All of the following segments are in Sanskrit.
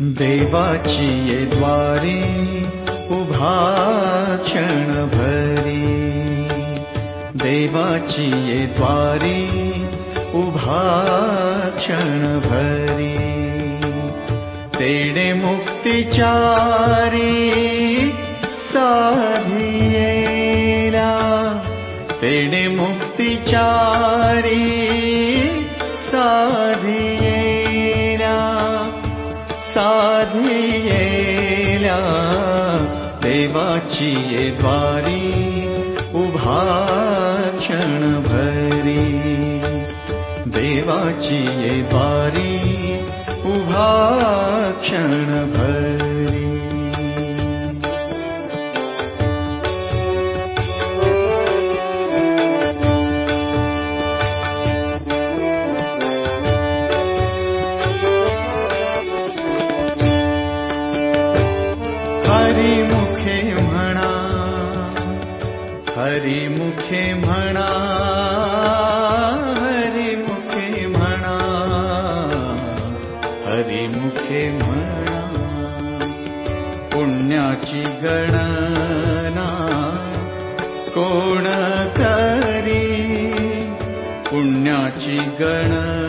देवाची ये द्वारी उभा क्षण भरी देवाची ये द्वारी उभा क्षण भरी तेडे मुक्तिचारी ये द्वारी उभा क्षण भरी देवाची ये द्वारी उभा क्षण भरी हरि मुखे म्हणा हरि मुखे म्हणा हरि मुखे म्हणा पुण्याची गणना कोण करी? पुण्याची गणना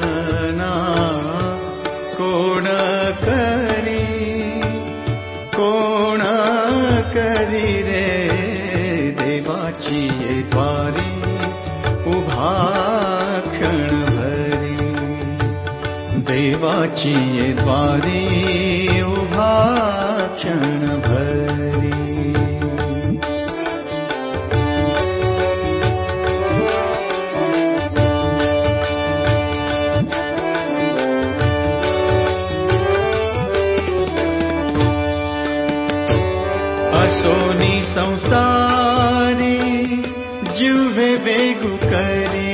ये द्वारी उभा असोनी संसारी जुवे बेगु करी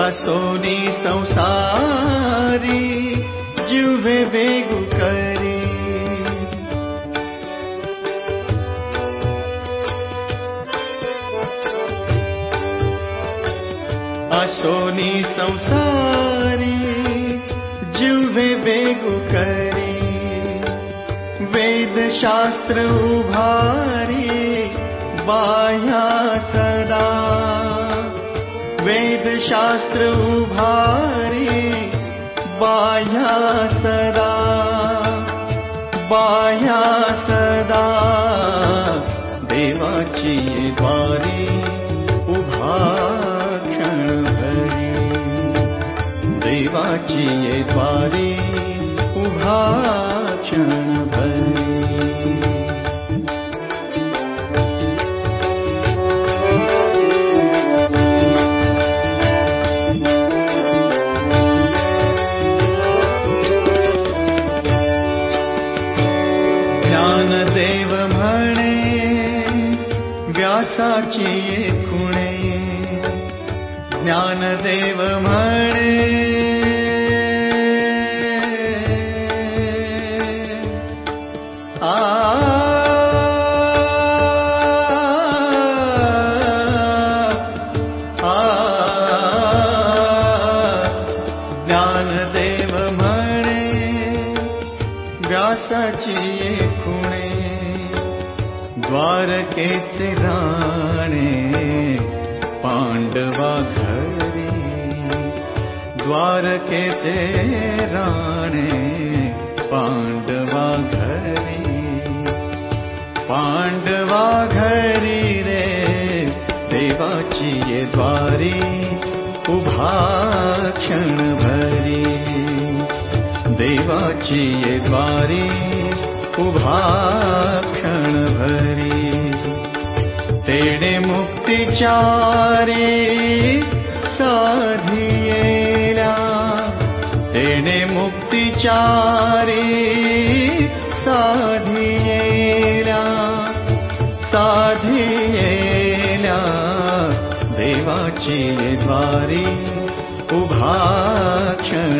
असोनी संसारी जुवे बेगु करी। असोनी संसारी जुवे बेगु करी। वेदशास्त्र उभारी बाह्या सदा वेदशास्त्र उभारी बाह्या सदा बाह्या सदा। देवाची उभा देवाची द्वारी उभा क्षण भरी ज्ञानदेव म्हणे व्यासाची खुणे. ज्ञानदेव म्हणे खुणे द्वारकेचे राणे पांडवा घरी द्वारकेचे राणे पांडवा घरी पांडवा घरी रे देवाची ये द्वारी उभा द्वारी उभा क्षण भरी तेडे मुक्तिचारे साधियेला। तेडे मुक्तिचारे साधियेला। साधियेला देवाची ये द्वारी उभा क्षण भरी